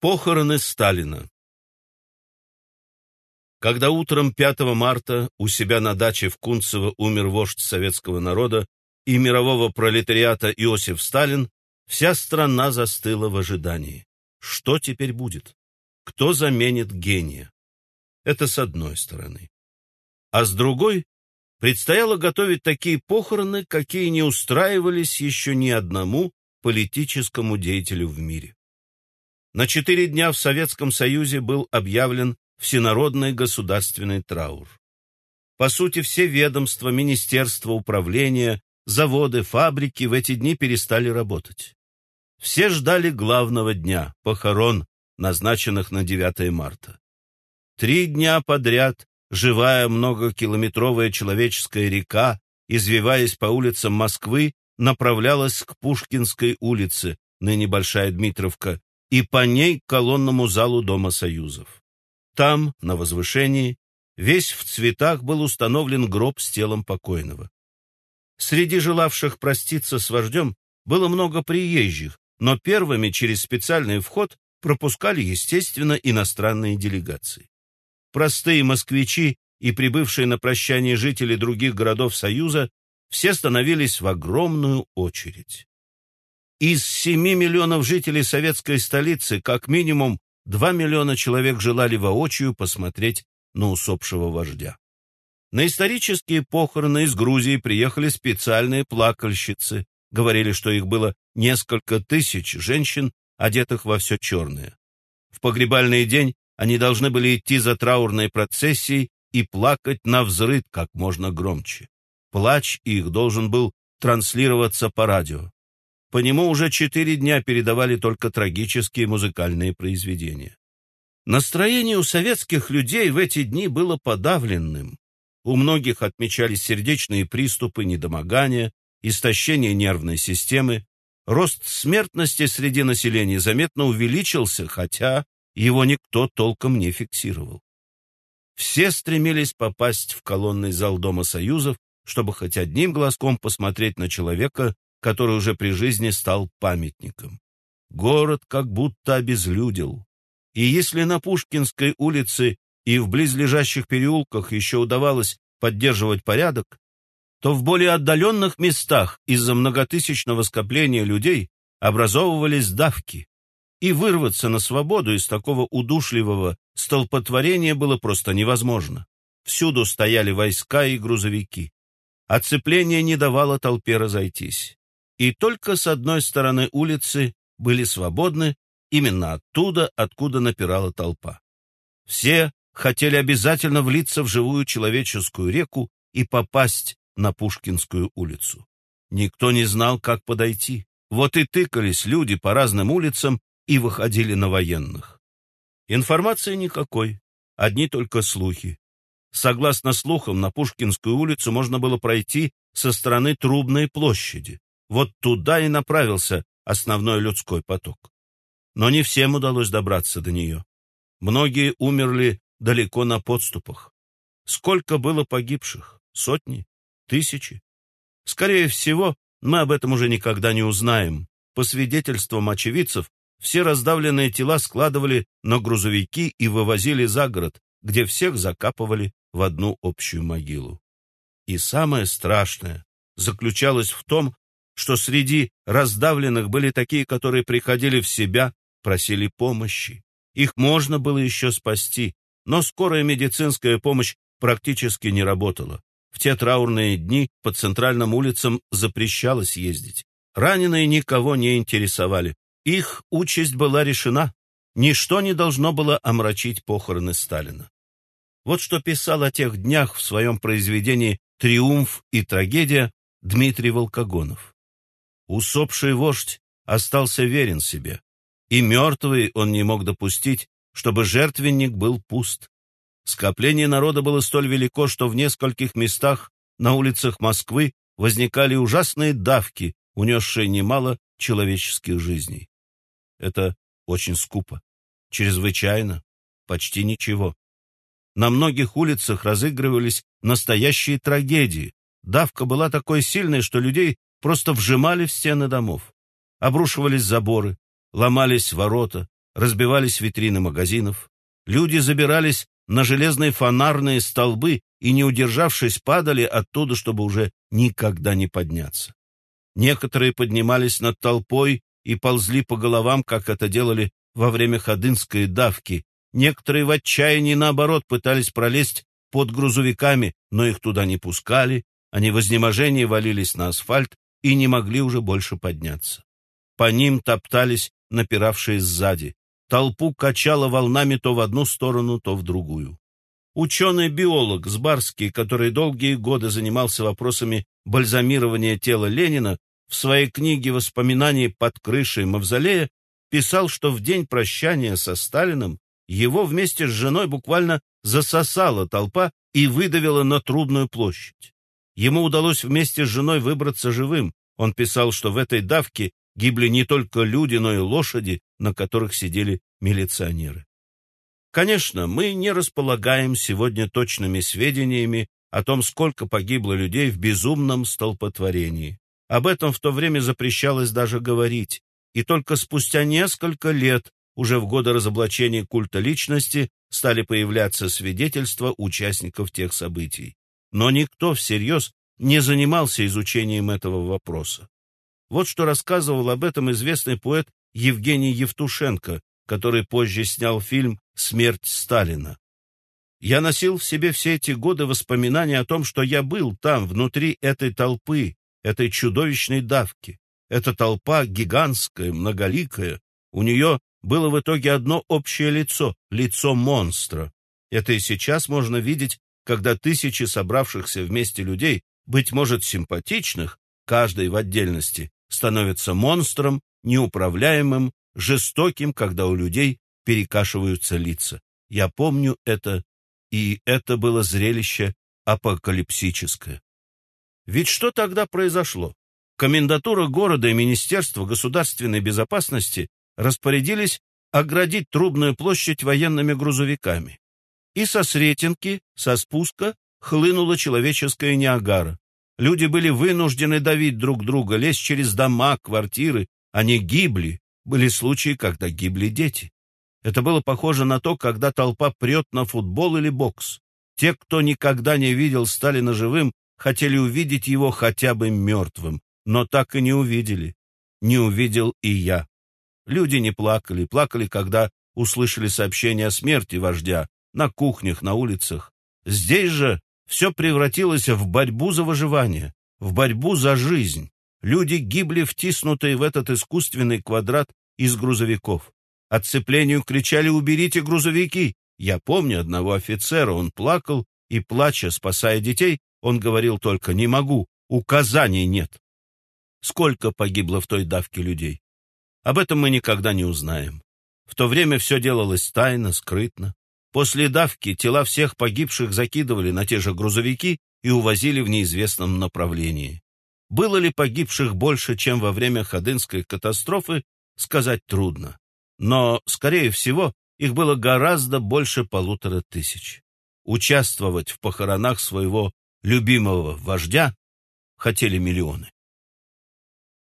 Похороны Сталина Когда утром 5 марта у себя на даче в Кунцево умер вождь советского народа и мирового пролетариата Иосиф Сталин, вся страна застыла в ожидании. Что теперь будет? Кто заменит гения? Это с одной стороны. А с другой, предстояло готовить такие похороны, какие не устраивались еще ни одному политическому деятелю в мире. На четыре дня в Советском Союзе был объявлен всенародный государственный траур. По сути, все ведомства, министерства, управления, заводы, фабрики в эти дни перестали работать. Все ждали главного дня – похорон, назначенных на 9 марта. Три дня подряд живая многокилометровая человеческая река, извиваясь по улицам Москвы, направлялась к Пушкинской улице, ныне Большая Дмитровка, и по ней к колонному залу Дома Союзов. Там, на возвышении, весь в цветах был установлен гроб с телом покойного. Среди желавших проститься с вождем было много приезжих, но первыми через специальный вход пропускали, естественно, иностранные делегации. Простые москвичи и прибывшие на прощание жители других городов Союза все становились в огромную очередь. Из 7 миллионов жителей советской столицы как минимум 2 миллиона человек желали воочию посмотреть на усопшего вождя. На исторические похороны из Грузии приехали специальные плакальщицы. Говорили, что их было несколько тысяч женщин, одетых во все черное. В погребальный день они должны были идти за траурной процессией и плакать на взрыв как можно громче. Плач их должен был транслироваться по радио. По нему уже четыре дня передавали только трагические музыкальные произведения. Настроение у советских людей в эти дни было подавленным. У многих отмечались сердечные приступы, недомогания, истощение нервной системы. Рост смертности среди населения заметно увеличился, хотя его никто толком не фиксировал. Все стремились попасть в колонный зал Дома Союзов, чтобы хоть одним глазком посмотреть на человека, который уже при жизни стал памятником. Город как будто обезлюдил. И если на Пушкинской улице и в близлежащих переулках еще удавалось поддерживать порядок, то в более отдаленных местах из-за многотысячного скопления людей образовывались давки, и вырваться на свободу из такого удушливого столпотворения было просто невозможно. Всюду стояли войска и грузовики. Оцепление не давало толпе разойтись и только с одной стороны улицы были свободны, именно оттуда, откуда напирала толпа. Все хотели обязательно влиться в живую человеческую реку и попасть на Пушкинскую улицу. Никто не знал, как подойти. Вот и тыкались люди по разным улицам и выходили на военных. Информации никакой, одни только слухи. Согласно слухам, на Пушкинскую улицу можно было пройти со стороны Трубной площади. Вот туда и направился основной людской поток. Но не всем удалось добраться до нее. Многие умерли далеко на подступах. Сколько было погибших? Сотни? Тысячи? Скорее всего, мы об этом уже никогда не узнаем. По свидетельствам очевидцев, все раздавленные тела складывали на грузовики и вывозили за город, где всех закапывали в одну общую могилу. И самое страшное заключалось в том, что среди раздавленных были такие, которые приходили в себя, просили помощи. Их можно было еще спасти, но скорая медицинская помощь практически не работала. В те траурные дни по центральным улицам запрещалось ездить. Раненые никого не интересовали. Их участь была решена. Ничто не должно было омрачить похороны Сталина. Вот что писал о тех днях в своем произведении «Триумф и трагедия» Дмитрий Волкогонов. Усопший вождь остался верен себе, и мертвый он не мог допустить, чтобы жертвенник был пуст. Скопление народа было столь велико, что в нескольких местах на улицах Москвы возникали ужасные давки, унесшие немало человеческих жизней. Это очень скупо, чрезвычайно, почти ничего. На многих улицах разыгрывались настоящие трагедии. Давка была такой сильной, что людей просто вжимали в стены домов. Обрушивались заборы, ломались ворота, разбивались витрины магазинов, люди забирались на железные фонарные столбы и, не удержавшись, падали оттуда, чтобы уже никогда не подняться. Некоторые поднимались над толпой и ползли по головам, как это делали во время ходынской давки. Некоторые в отчаянии, наоборот, пытались пролезть под грузовиками, но их туда не пускали, они в изнеможении валились на асфальт и не могли уже больше подняться. По ним топтались напиравшие сзади. Толпу качало волнами то в одну сторону, то в другую. Ученый-биолог Сбарский, который долгие годы занимался вопросами бальзамирования тела Ленина, в своей книге «Воспоминаний под крышей мавзолея» писал, что в день прощания со Сталиным его вместе с женой буквально засосала толпа и выдавила на Трудную площадь. Ему удалось вместе с женой выбраться живым. Он писал, что в этой давке гибли не только люди, но и лошади, на которых сидели милиционеры. Конечно, мы не располагаем сегодня точными сведениями о том, сколько погибло людей в безумном столпотворении. Об этом в то время запрещалось даже говорить, и только спустя несколько лет, уже в годы разоблачения культа личности, стали появляться свидетельства участников тех событий. Но никто всерьез не занимался изучением этого вопроса. Вот что рассказывал об этом известный поэт Евгений Евтушенко, который позже снял фильм «Смерть Сталина». Я носил в себе все эти годы воспоминания о том, что я был там, внутри этой толпы, этой чудовищной давки. Эта толпа гигантская, многоликая. У нее было в итоге одно общее лицо — лицо монстра. Это и сейчас можно видеть, когда тысячи собравшихся вместе людей, быть может, симпатичных, каждый в отдельности, становятся монстром, неуправляемым, жестоким, когда у людей перекашиваются лица. Я помню это, и это было зрелище апокалипсическое. Ведь что тогда произошло? Комендатура города и Министерство государственной безопасности распорядились оградить Трубную площадь военными грузовиками. И со Сретенки, со спуска, хлынула человеческая Ниагара. Люди были вынуждены давить друг друга, лезть через дома, квартиры. Они гибли. Были случаи, когда гибли дети. Это было похоже на то, когда толпа прет на футбол или бокс. Те, кто никогда не видел Сталина живым, хотели увидеть его хотя бы мертвым, но так и не увидели. Не увидел и я. Люди не плакали, плакали, когда услышали сообщение о смерти вождя на кухнях, на улицах. Здесь же все превратилось в борьбу за выживание, в борьбу за жизнь. Люди гибли, втиснутые в этот искусственный квадрат из грузовиков. Отцеплению кричали «Уберите грузовики!» Я помню одного офицера, он плакал и, плача, спасая детей, он говорил только «Не могу, указаний нет». Сколько погибло в той давке людей? Об этом мы никогда не узнаем. В то время все делалось тайно, скрытно. После давки тела всех погибших закидывали на те же грузовики и увозили в неизвестном направлении. Было ли погибших больше, чем во время Ходынской катастрофы, сказать трудно. Но, скорее всего, их было гораздо больше полутора тысяч. Участвовать в похоронах своего любимого вождя хотели миллионы.